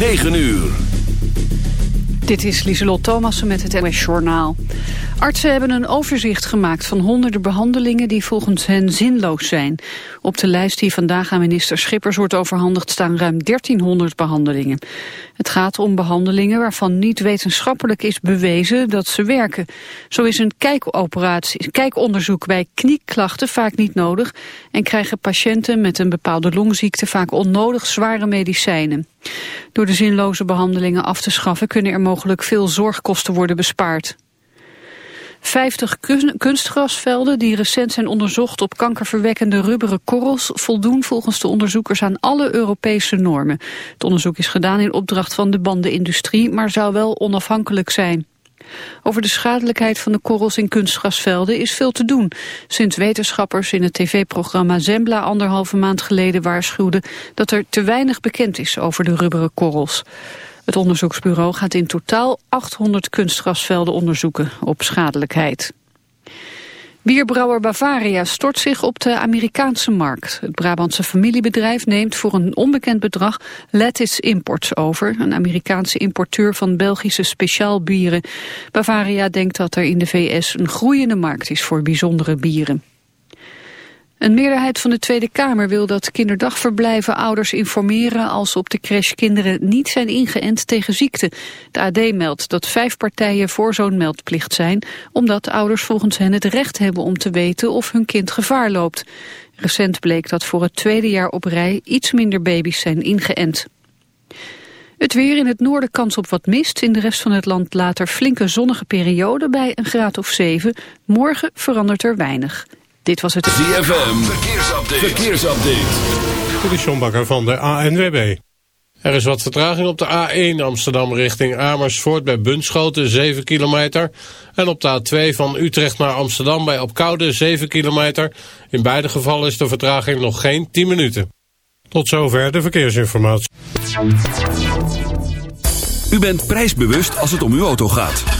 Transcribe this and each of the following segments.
9 uur. Dit is Lieselot Thomassen met het NOS Journaal. Artsen hebben een overzicht gemaakt van honderden behandelingen die volgens hen zinloos zijn. Op de lijst die vandaag aan minister Schippers wordt overhandigd staan ruim 1300 behandelingen. Het gaat om behandelingen waarvan niet wetenschappelijk is bewezen dat ze werken. Zo is een kijkoperatie, kijkonderzoek bij knieklachten vaak niet nodig en krijgen patiënten met een bepaalde longziekte vaak onnodig zware medicijnen. Door de zinloze behandelingen af te schaffen kunnen er mogelijk veel zorgkosten worden bespaard. 50 kunstgrasvelden die recent zijn onderzocht op kankerverwekkende rubberen korrels voldoen volgens de onderzoekers aan alle Europese normen. Het onderzoek is gedaan in opdracht van de bandenindustrie, maar zou wel onafhankelijk zijn. Over de schadelijkheid van de korrels in kunstgrasvelden is veel te doen. Sinds wetenschappers in het tv-programma Zembla anderhalve maand geleden waarschuwden dat er te weinig bekend is over de rubberen korrels. Het onderzoeksbureau gaat in totaal 800 kunstgrasvelden onderzoeken op schadelijkheid. Bierbrouwer Bavaria stort zich op de Amerikaanse markt. Het Brabantse familiebedrijf neemt voor een onbekend bedrag Lettis Imports over, een Amerikaanse importeur van Belgische speciaalbieren. Bavaria denkt dat er in de VS een groeiende markt is voor bijzondere bieren. Een meerderheid van de Tweede Kamer wil dat kinderdagverblijven ouders informeren als op de crash kinderen niet zijn ingeënt tegen ziekte. De AD meldt dat vijf partijen voor zo'n meldplicht zijn, omdat ouders volgens hen het recht hebben om te weten of hun kind gevaar loopt. Recent bleek dat voor het tweede jaar op rij iets minder baby's zijn ingeënt. Het weer in het noorden kans op wat mist. In de rest van het land later flinke zonnige periode bij een graad of 7. Morgen verandert er weinig. Dit was het ZFM. Verkeersupdate. Verkeersupdate. Dit is John Bakker van de ANWB. Er is wat vertraging op de A1 Amsterdam richting Amersfoort bij Bunschoten 7 kilometer. En op de A2 van Utrecht naar Amsterdam bij Opkoude 7 kilometer. In beide gevallen is de vertraging nog geen 10 minuten. Tot zover de verkeersinformatie. U bent prijsbewust als het om uw auto gaat.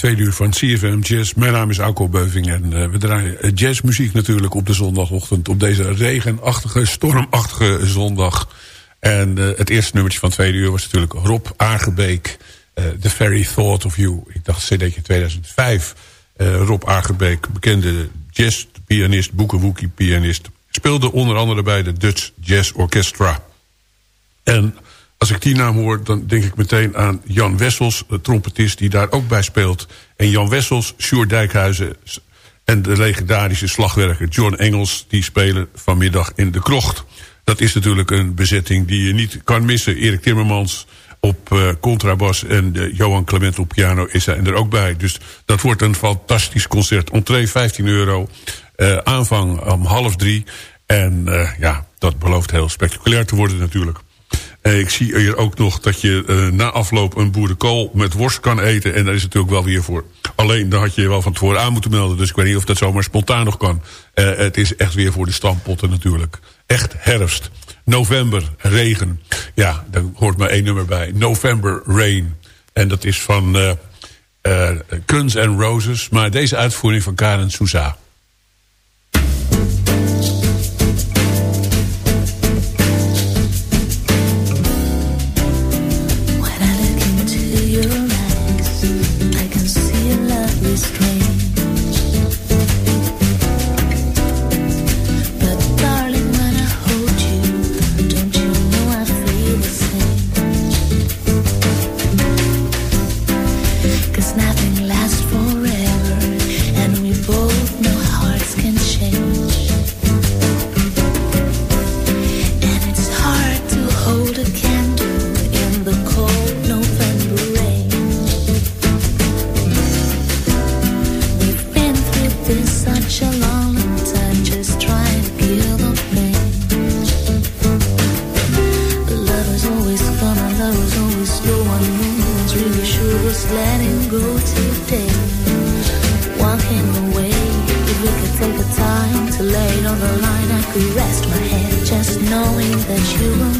Tweede Uur van CFM Jazz. Mijn naam is Auko Beuving en uh, we draaien jazzmuziek natuurlijk op de zondagochtend... op deze regenachtige, stormachtige zondag. En uh, het eerste nummertje van Tweede Uur was natuurlijk Rob Aargebeek... The Very Thought of You. Ik dacht cd'tje 2005. Rob Aargebeek, bekende jazzpianist, boekenwoekie-pianist... speelde onder andere bij de Dutch Jazz Orchestra. En als ik die naam hoor, dan denk ik meteen aan Jan Wessels, de trompetist die daar ook bij speelt. En Jan Wessels, Sjoerd Dijkhuizen en de legendarische slagwerker John Engels... die spelen vanmiddag in de krocht. Dat is natuurlijk een bezetting die je niet kan missen. Erik Timmermans op uh, contrabas en uh, Johan Clement op piano is er, er ook bij. Dus dat wordt een fantastisch concert. Entree 15 euro, uh, aanvang om half drie. En ja, dat belooft heel spectaculair te worden natuurlijk. Uh, ik zie hier ook nog dat je uh, na afloop een boerenkool met worst kan eten. En daar is natuurlijk wel weer voor. Alleen, dan had je wel van tevoren aan moeten melden. Dus ik weet niet of dat zomaar spontaan nog kan. Uh, het is echt weer voor de stampotten natuurlijk. Echt herfst. November, regen. Ja, daar hoort maar één nummer bij. November Rain. En dat is van Guns N' Roses. Maar deze uitvoering van Karen Souza. silver line I could rest my head just knowing that you will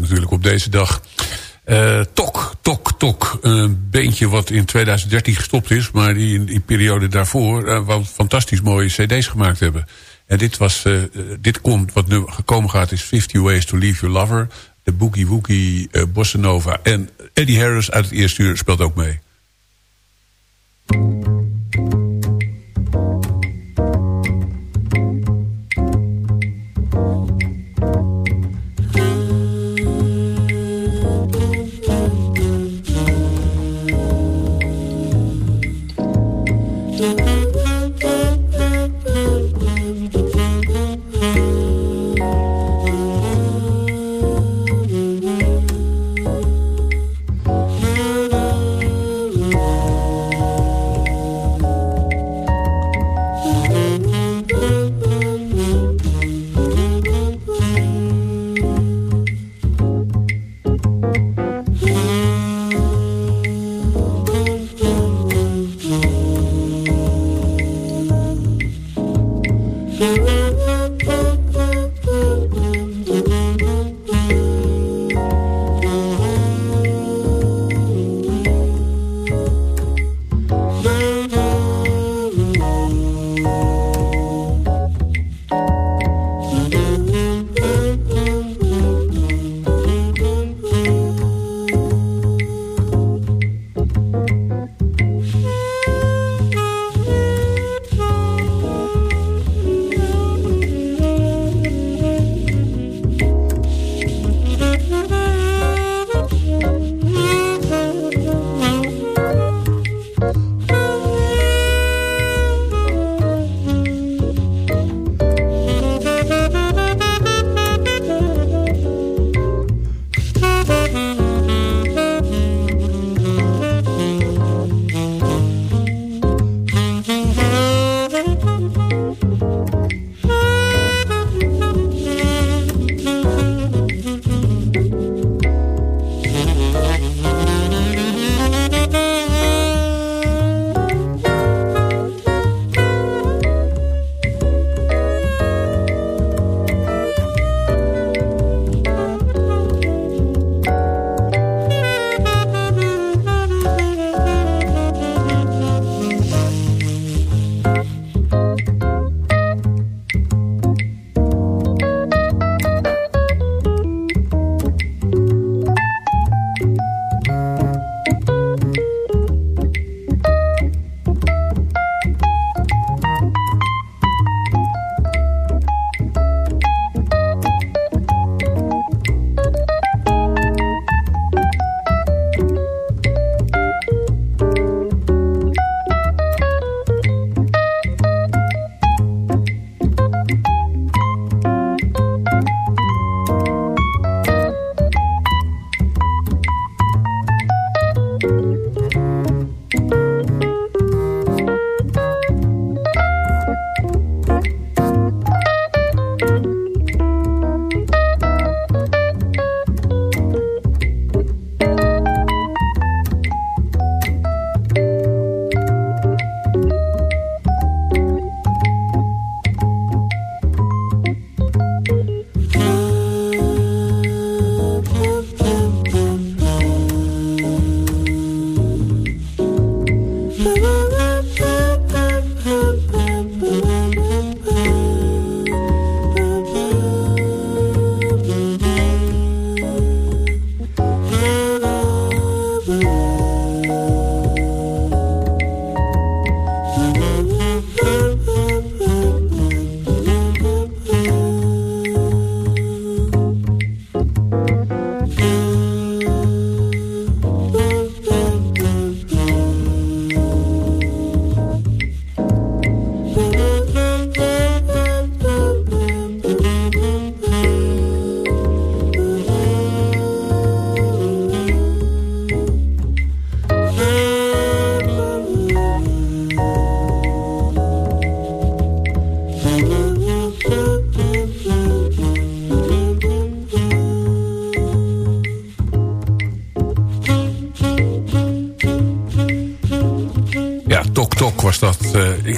natuurlijk op deze dag. Uh, tok, Tok, Tok. Een beentje wat in 2013 gestopt is... maar die in die periode daarvoor uh, fantastisch mooie cd's gemaakt hebben. En dit, was, uh, dit komt, wat nu gekomen gaat, is 50 Ways to Leave Your Lover. De Boogie Woogie Bossa Nova. En Eddie Harris uit het eerste uur speelt ook mee.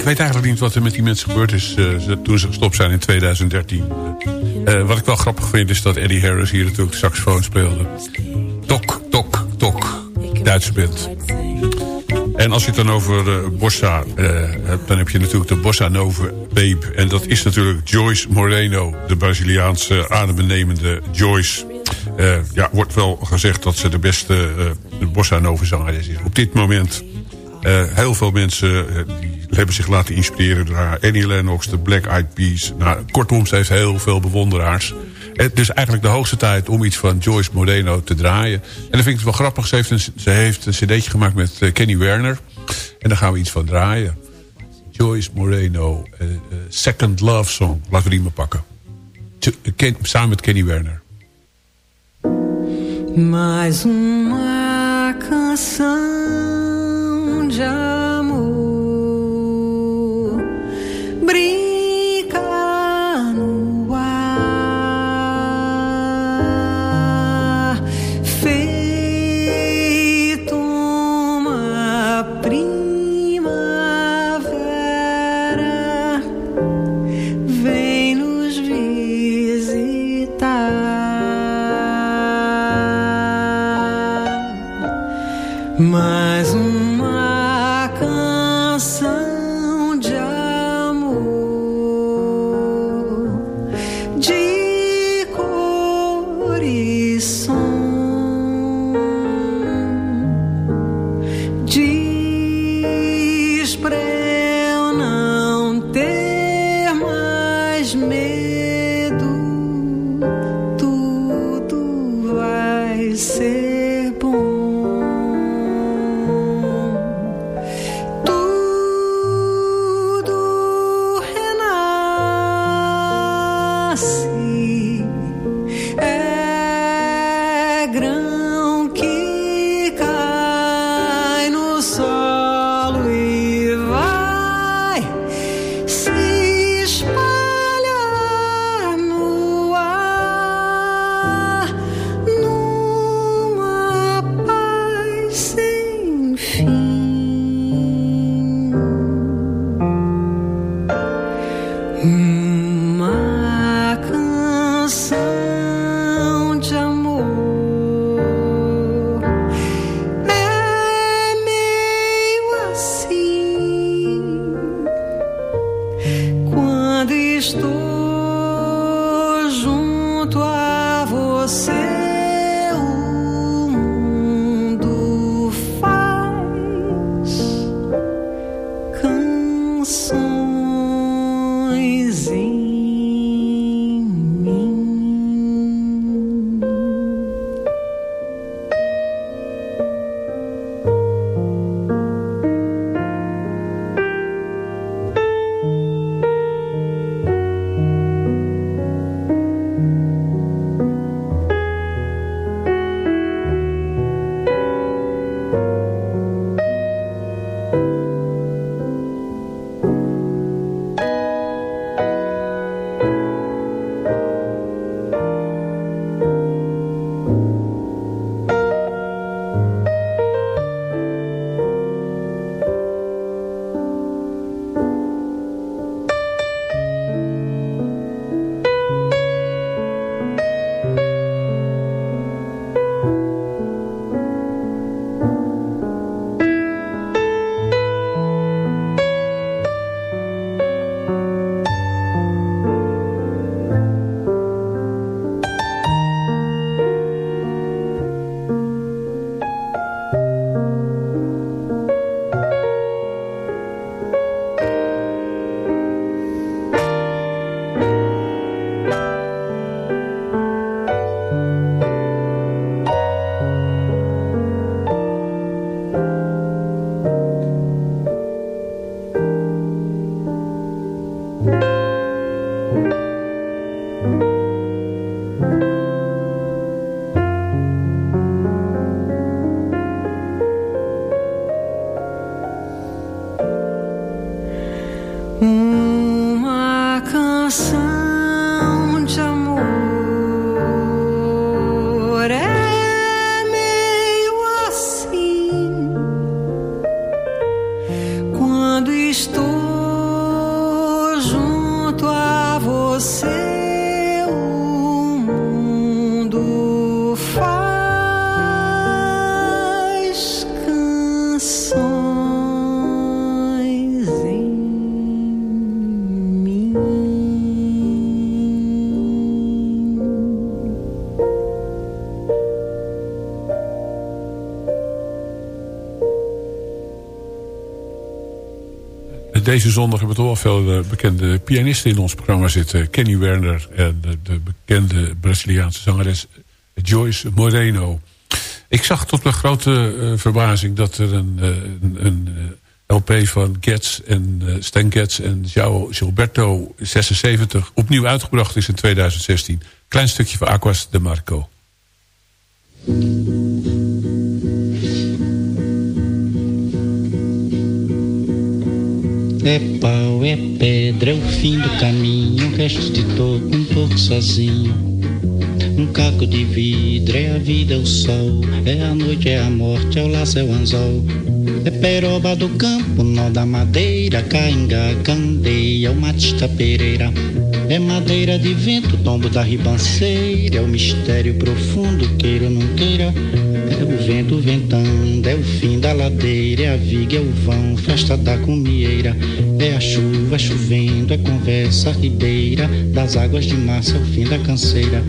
Weet eigenlijk niet wat er met die mensen gebeurd is uh, toen ze gestopt zijn in 2013. Uh, wat ik wel grappig vind is dat Eddie Harris hier natuurlijk de saxofoon speelde. Tok, tok, tok. Duitse band. En als je het dan over Bossa hebt, dan heb je natuurlijk de Bossa Nova Babe. En dat is natuurlijk Joyce Moreno, de Braziliaanse adembenemende Joyce. ja, wordt wel gezegd dat ze de beste Bossa Nova zangeres is. Op dit moment heel veel mensen hebben zich laten inspireren door. Annie Lennox, de Black Eyed Peas. Nou, kortom, ze heeft heel veel bewonderaars. Het is eigenlijk de hoogste tijd om iets van Joyce Moreno te draaien. En dan vind ik het wel grappig. Ze heeft een, ze heeft een cd'tje gemaakt met uh, Kenny Werner. En daar gaan we iets van draaien. Joyce Moreno, Second Love Song. Laten we die maar pakken. Ken, samen met Kenny Werner. Mais uma canção de deze zondag hebben we toch wel veel eh, bekende pianisten in ons programma zitten. Kenny Werner en de, de bekende Braziliaanse zangeres Joyce Moreno. Ik zag tot mijn grote eh, verbazing dat er een, eh, een, LP van Getz en Stan Getz en João Gilberto 76 opnieuw uitgebracht is in 2016. Klein stukje van Aquas de Marco. É pau, é pedra, é o fim do caminho, resto de toco, um pouco sozinho. Um caco de vidro, é a vida, é o sol, é a noite, é a morte, é o laço, é o anzol. É peroba do campo, nó da madeira, cainga, candeia, o matista pereira. É madeira de vento, tombo da ribanceira, é o mistério profundo, queira ou não queira. O vento ventando, é o fim da ladeira, é a viga, é o vão, festa da comieira. É a chuva chovendo, é conversa ribeira, das águas de março, é o fim da canseira.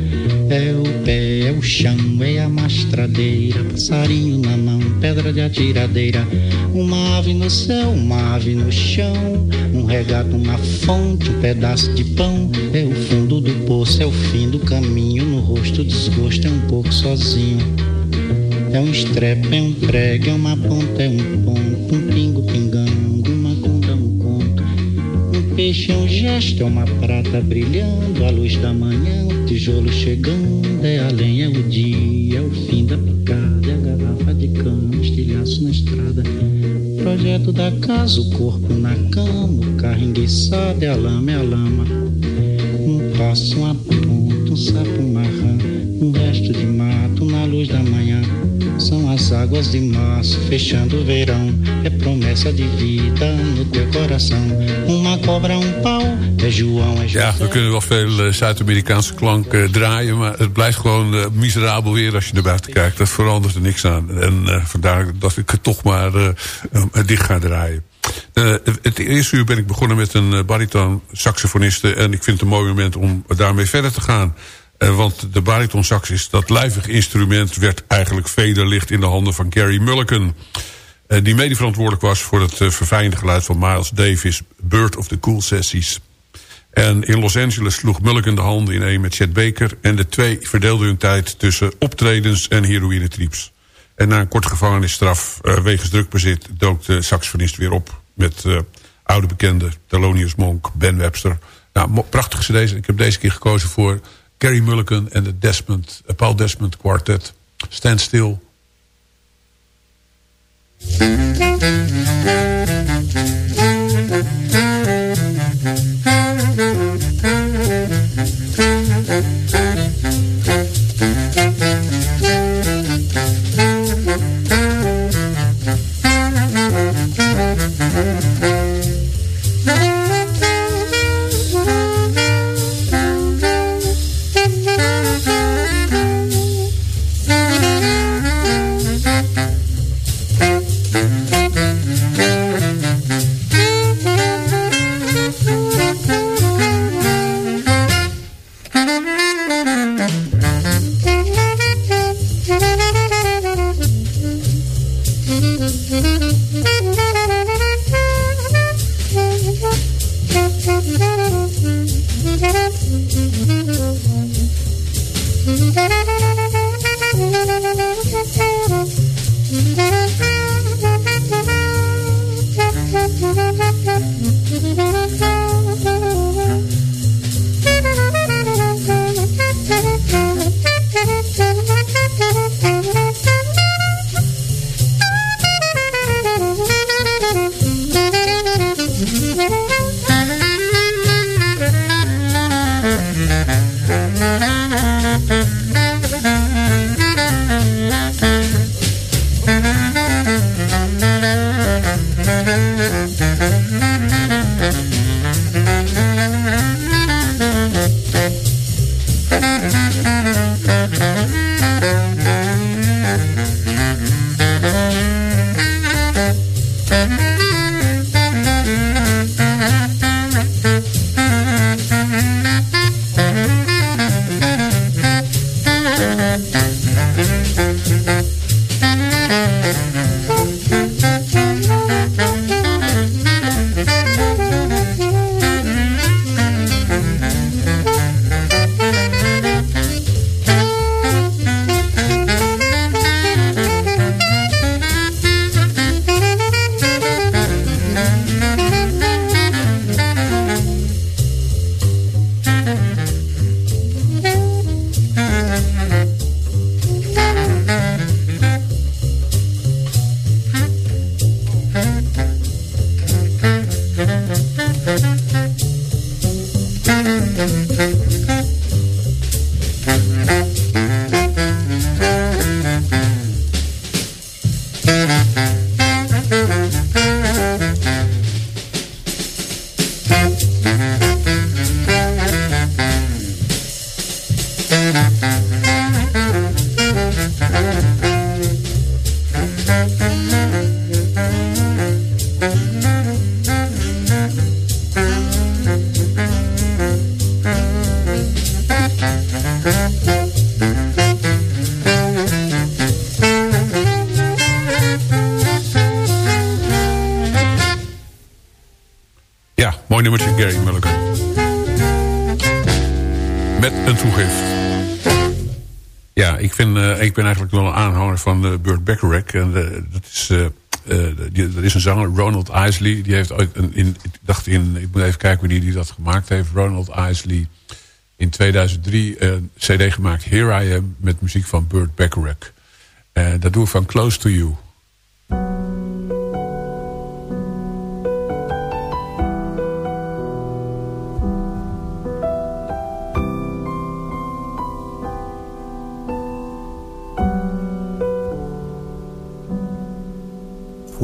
É o pé, é o chão, é a mastradeira, passarinho na mão, pedra de atiradeira. Uma ave no céu, uma ave no chão, um regato, uma fonte, um pedaço de pão. É o fundo do poço, é o fim do caminho, no rosto desgosto, é um pouco sozinho. É um estrepe, é um prego, é uma ponta, é um ponto, um pingo pingando, uma conta, um conto. Um peixe é um gesto, é uma prata brilhando, a luz da manhã, o tijolo chegando, é além, é o dia, é o fim da picada, é a garrafa de cana, estilhaço na estrada. Projeto da casa, o corpo na cama, o carro enguiçado, é a lama, é a lama. Um passo, uma ponta, um sapo, uma rã, um resto de mato na luz da manhã. São as águas de março fechando o verão. É promessa de vida no teu coração. Uma cobra, um pau. É João, é José. Ja, we kunnen wel veel eh, Zuid-Amerikaanse klanken draaien... maar het blijft gewoon eh, miserabel weer als je naar buiten kijkt. Dat verandert er niks aan. En eh, vandaar dat ik het toch maar dicht ga draaien. Het eerste uur ben ik begonnen met een bariton saxofoniste... en ik vind het een mooi moment om daarmee verder te gaan. Eh, want de bariton sax is dat lijvig instrument... werd eigenlijk vederlicht in de handen van Gary Mulliken... eh, die mede verantwoordelijk was voor het eh, verfijnde geluid van Miles Davis... Bird of the Cool Sessies. En in Los Angeles sloeg Mulliken de handen in één met Chet Baker... en de twee verdeelden hun tijd tussen optredens en heroïnetrips. En na een korte gevangenisstraf wegens drukbezit... dook de saxofonist weer op met oude bekende Thelonious Monk, Ben Webster. Nou, prachtige cd's. Ik heb deze keer gekozen voor Gary Mulliken en de Desmond, uh, Paul Desmond Quartet. Stand Still. Uh, Burt Bacharach. En eh, dat is, eh, eh, er is een zanger, Ronald Isley. Die heeft ooit een, in, ik dacht in, ik moet even kijken wie die dat gemaakt heeft. Ronald Isley in 2003 een cd gemaakt, Here I Am, met muziek van Burt Bacharach. Eh, dat doe ik van Close to You.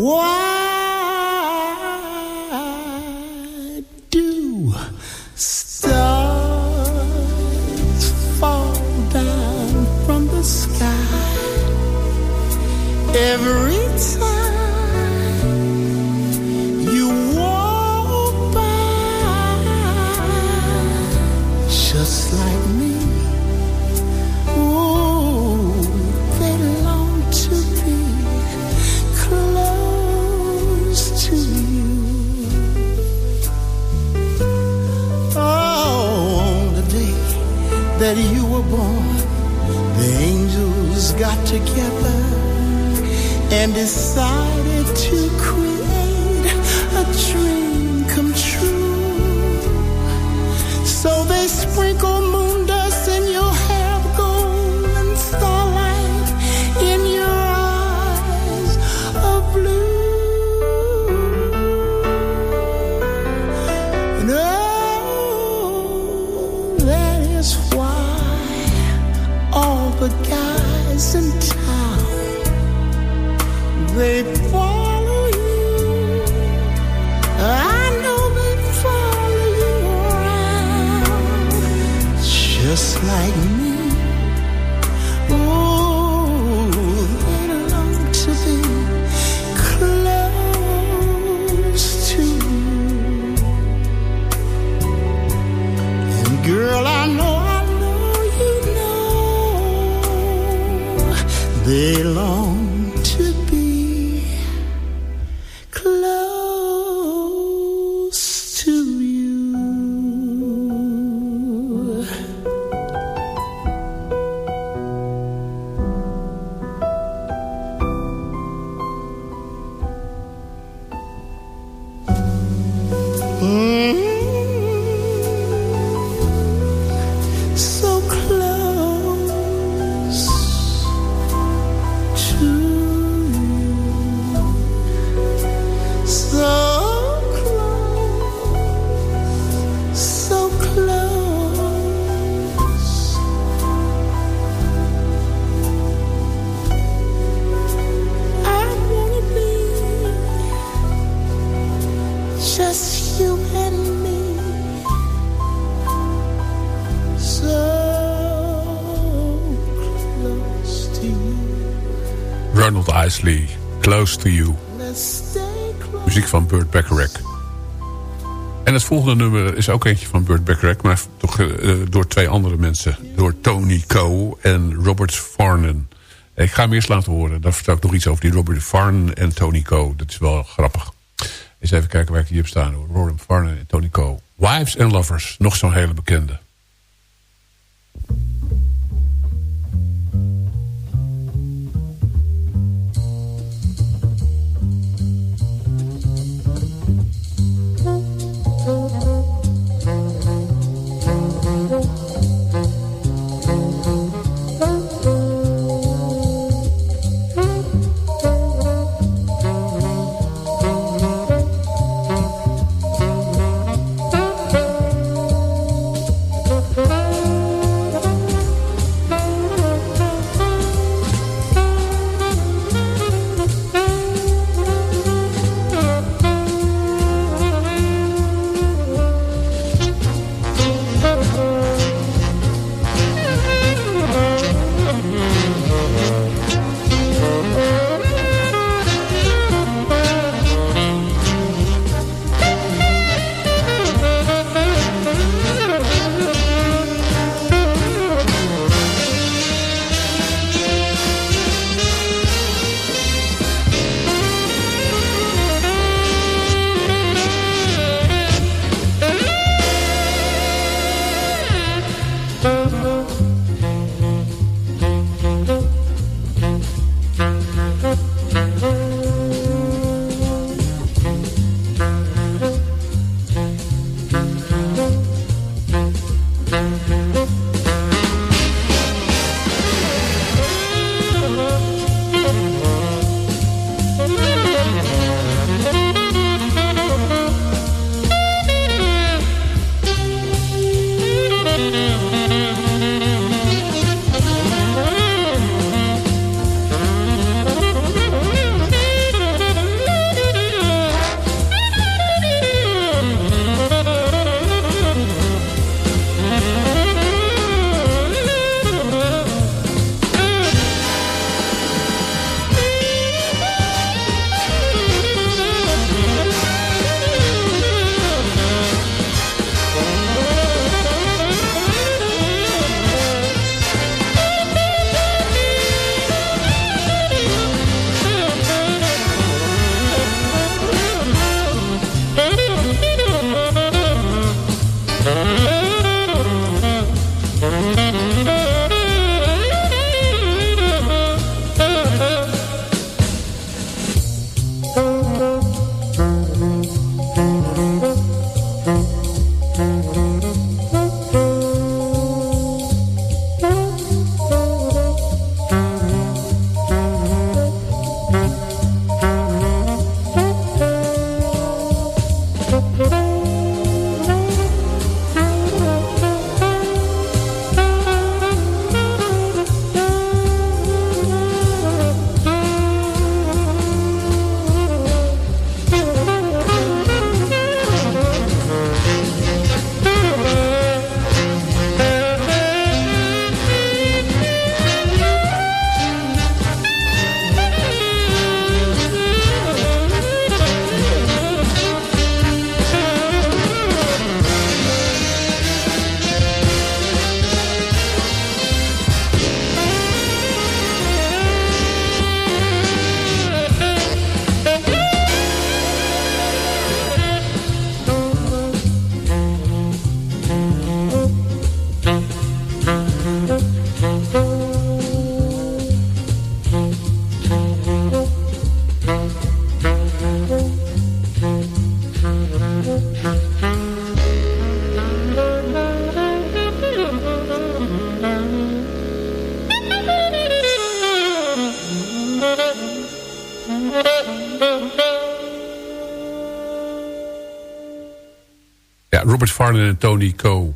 What? belong volgende nummer is ook eentje van Burt Bacharach... maar toch eh, door twee andere mensen. Door Tony Coe en Robert Farnan. Ik ga hem eerst laten horen. Dan vertel ik nog iets over die Robert Farnan en Tony Coe. Dat is wel grappig. Eens even kijken waar ik hier heb staan. hoor. Robert Farnan en Tony Coe. Wives and Lovers. Nog zo'n hele bekende. Ja, Robert Farnon en Tony Coe.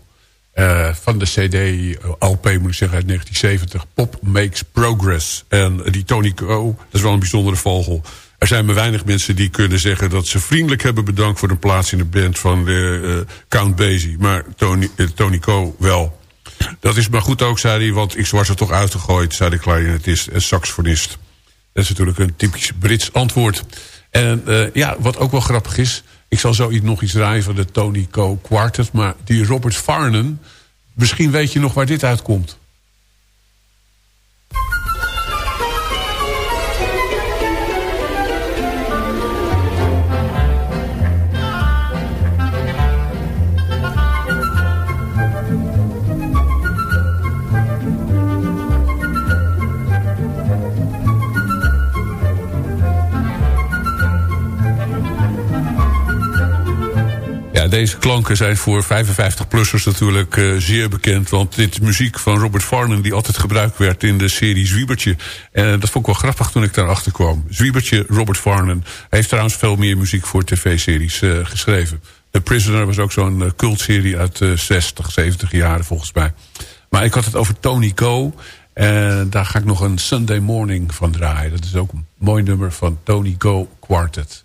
eh, van de CD, LP moet ik zeggen, uit 1970. Pop Makes Progress. En die Tony Coe, dat is wel een bijzondere vogel. Er zijn maar weinig mensen die kunnen zeggen... dat ze vriendelijk hebben bedankt voor de plaats in de band van eh, Count Basie. Maar Tony, eh, Tony Coe wel. Dat is maar goed ook, zei hij, want ik was er toch uitgegooid... zei de clarinetist en saxofonist. Dat is natuurlijk een typisch Brits antwoord. En eh, ja, wat ook wel grappig is... ik zal zo nog iets draaien van de Tony Coe Quartet... maar die Robert Farnon... misschien weet je nog waar dit uitkomt. Deze klanken zijn voor 55-plussers natuurlijk eh, zeer bekend. Want dit is muziek van Robert Farnon die altijd gebruikt werd in de serie Zwiebertje. En dat vond ik wel grappig toen ik daarachter kwam. Zwiebertje, Robert Farnon. Hij heeft trouwens veel meer muziek voor tv-series eh, geschreven. The Prisoner was ook zo'n cultserie uit de 60, 70 jaren volgens mij. Maar ik had het over Tony Coe. En daar ga ik nog een Sunday Morning van draaien. Dat is ook een mooi nummer van Tony Coe Quartet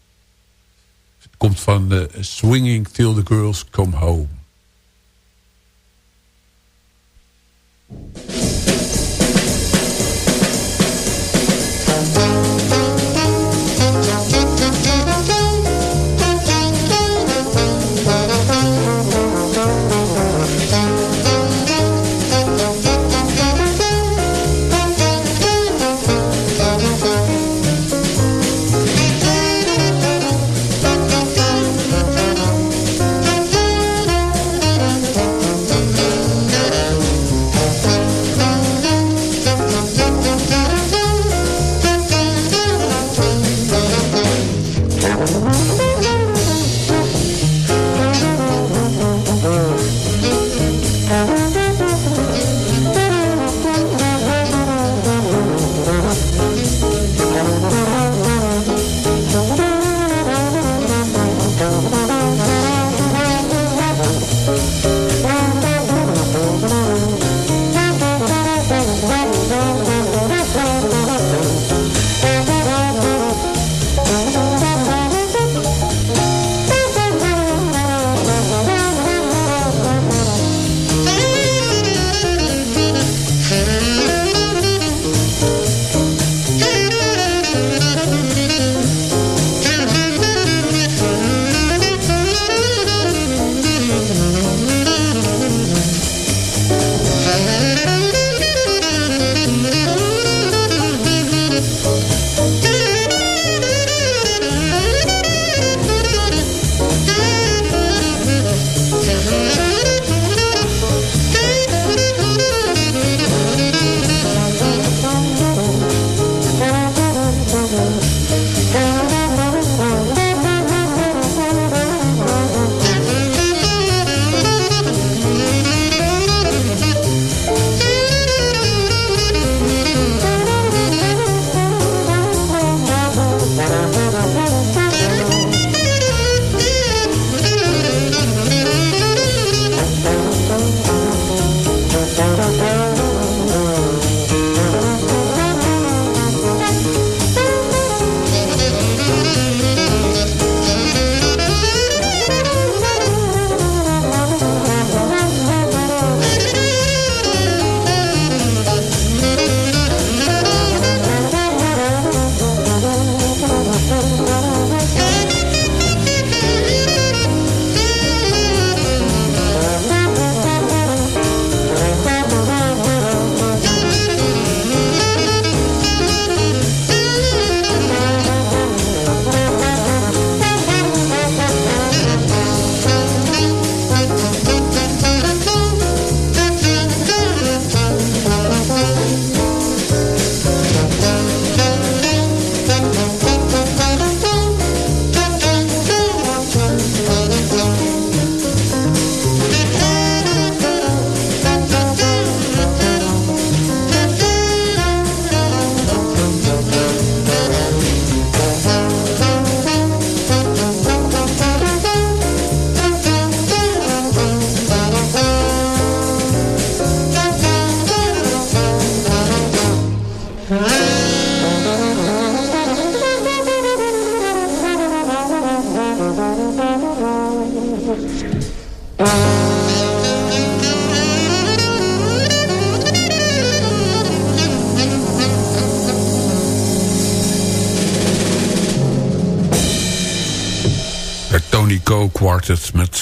komt van de Swinging Till the Girls Come Home.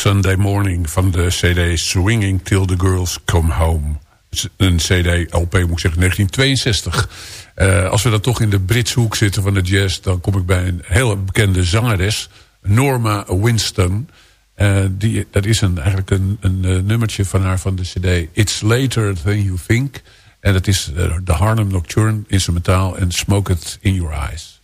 Sunday Morning van de CD Swinging Till the Girls Come Home. Een CD, LP moet ik zeggen, 1962. Eh, als we dan toch in de Britse hoek zitten van de jazz... dan kom ik bij een hele bekende zangeres, Norma Winston. Eh, die, dat is een, eigenlijk een, een eh, nummertje van haar van de CD It's Later Than You Think. En dat is de Harlem Nocturne, instrumentaal en Smoke It In Your Eyes.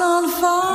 On fire,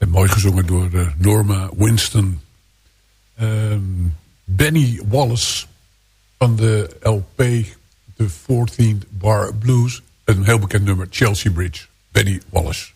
En mooi gezongen door eh, Norma Winston. Ehm, Benny Wallace van de LP The 14th Bar Blues. Een heel bekend nummer, Chelsea Bridge. Benny Wallace.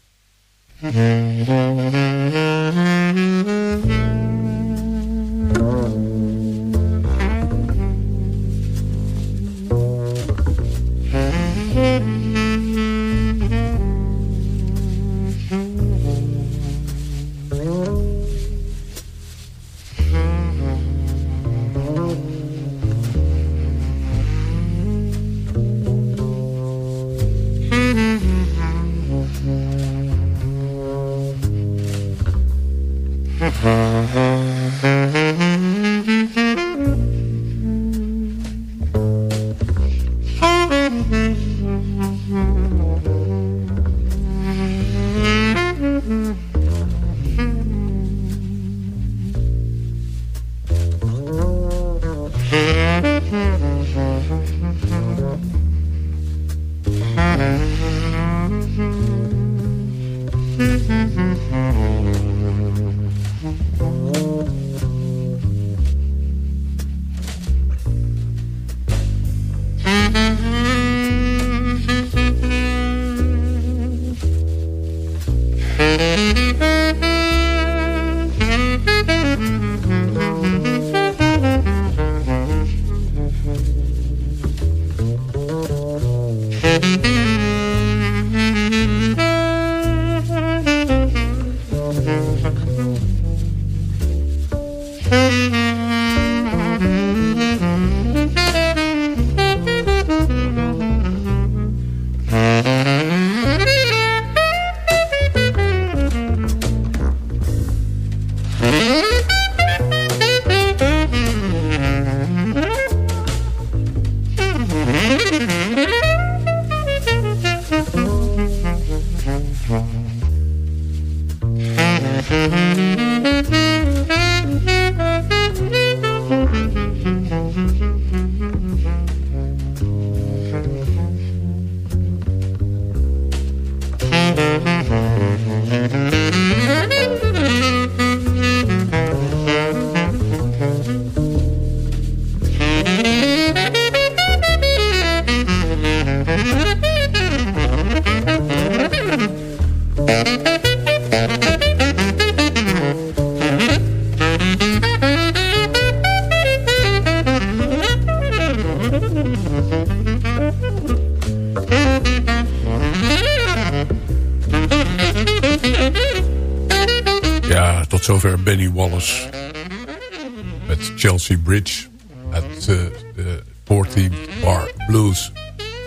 Met Chelsea Bridge. Uit eh, de 14 Bar Blues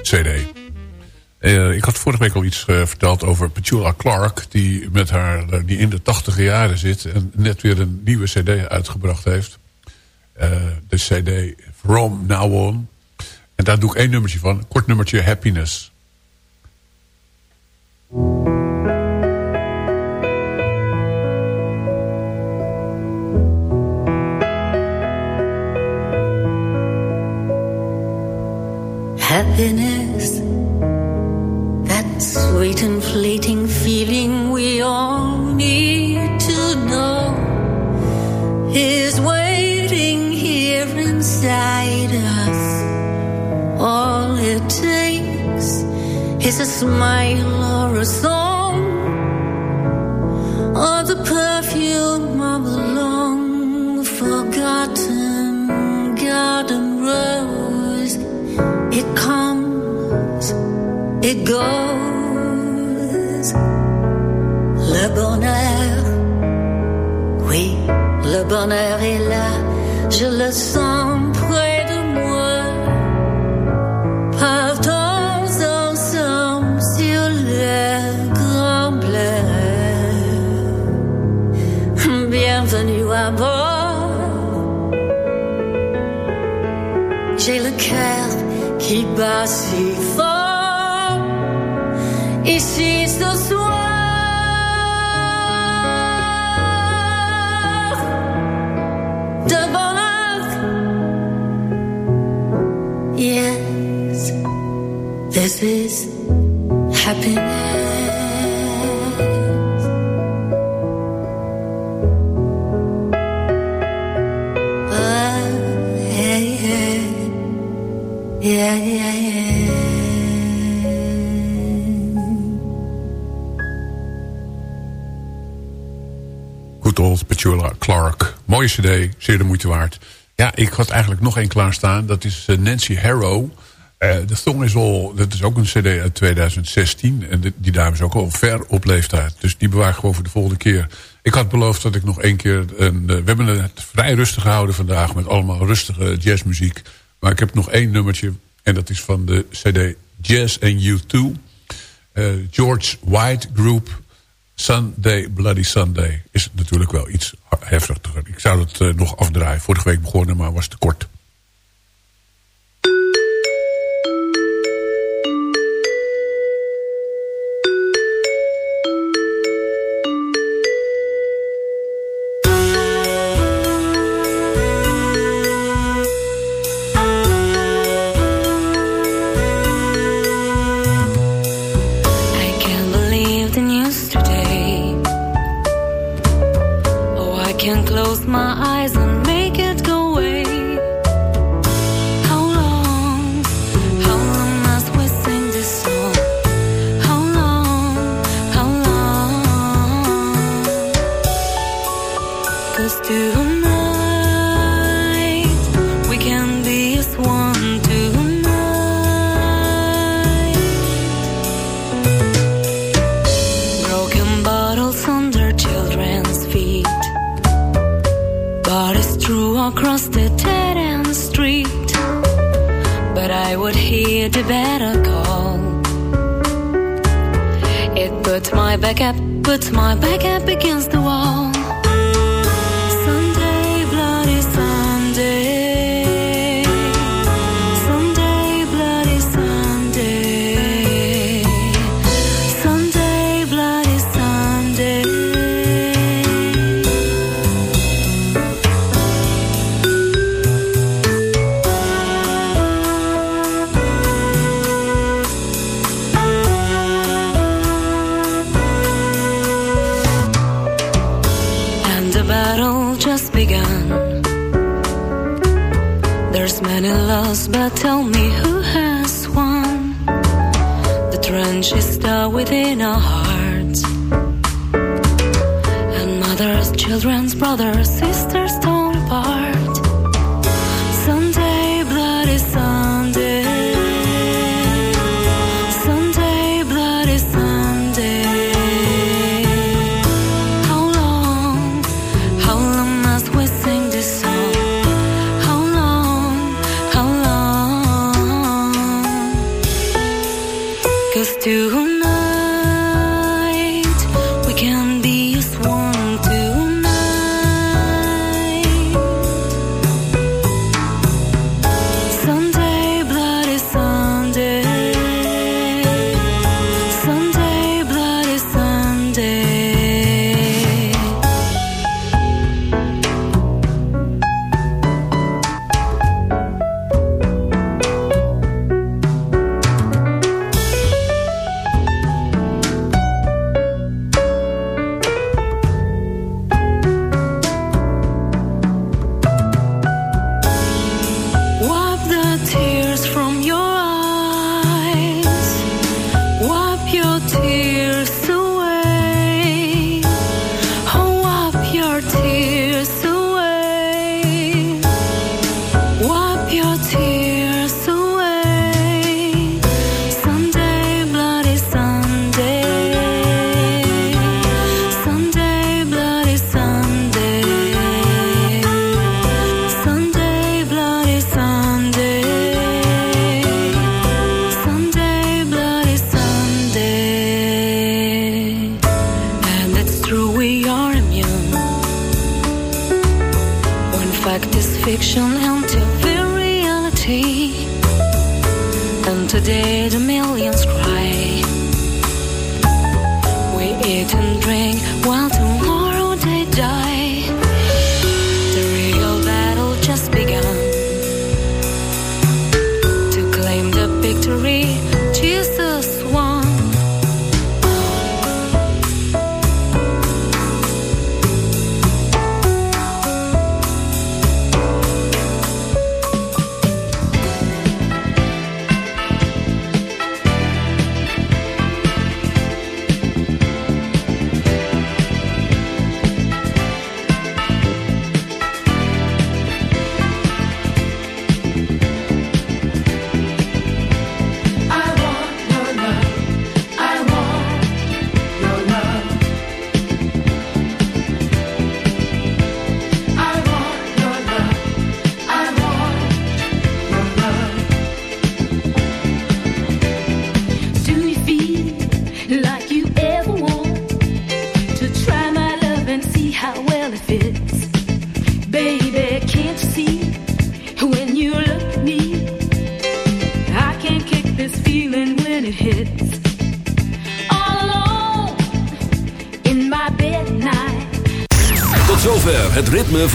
CD. Eh, ik had vorige week al iets eh, verteld over Petula Clark... die, met haar, die in de tachtige jaren zit... en net weer een nieuwe cd uitgebracht heeft. De cd From Now On. En daar doe ik één nummertje van. Kort nummertje. Happiness, is a smile or a song, or the perfume of a long forgotten garden rose. It comes, it goes. Le bonheur, oui, le bonheur est là, je le sens basito e sto soir de bonheur. Yes, this is happiness. Old Petula Clark. Mooie cd, zeer de moeite waard. Ja, ik had eigenlijk nog één klaarstaan. Dat is eh, Nancy Harrow. Eh The Song is All, dat is ook een cd uit 2016. En die- dame is ook al ver op leeftijd. Dus die bewaar ik gewoon voor de volgende keer. Ik had beloofd dat ik nog één keer... Een, eh, we hebben het vrij rustig gehouden vandaag... met allemaal rustige jazzmuziek. Maar ik heb nog één nummertje. En dat is van de cd Jazz and You 2. Eh, George White Group... Sunday, Bloody Sunday is natuurlijk wel iets heftiger. Ik zou het eh, nog afdraaien. Vorige week begonnen, maar was te kort. Close hear the better call. It puts my back up, puts my back up against the wall. The battle just begun. There's many lost, but tell me who has won. The trench is still within our hearts. And mothers, children's brothers, sisters torn apart.